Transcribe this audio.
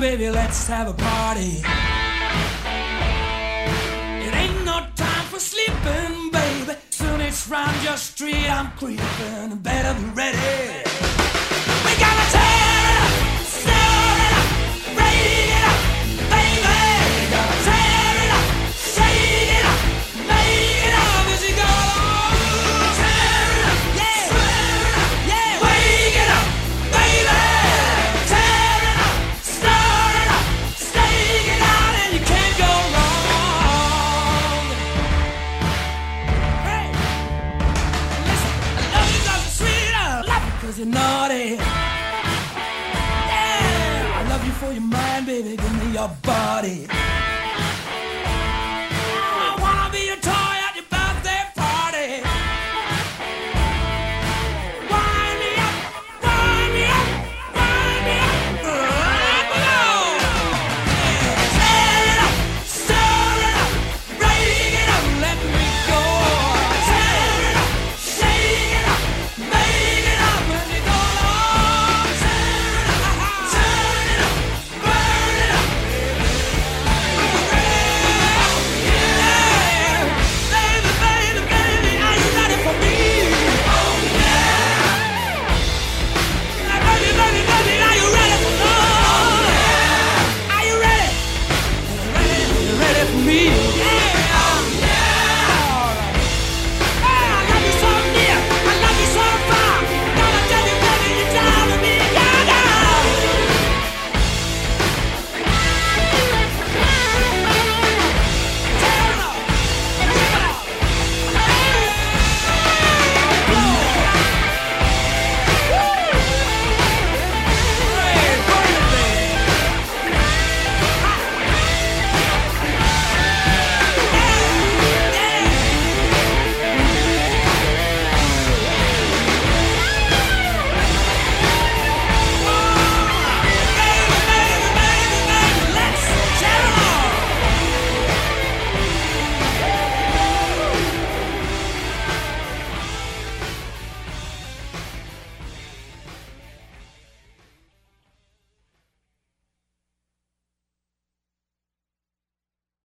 baby, let's have a party. It ain't no time for sleeping, baby. Soon it's round your street, I'm creeping. Better be ready. You're naughty. Yeah, I love you for your mind, baby. Give me your body.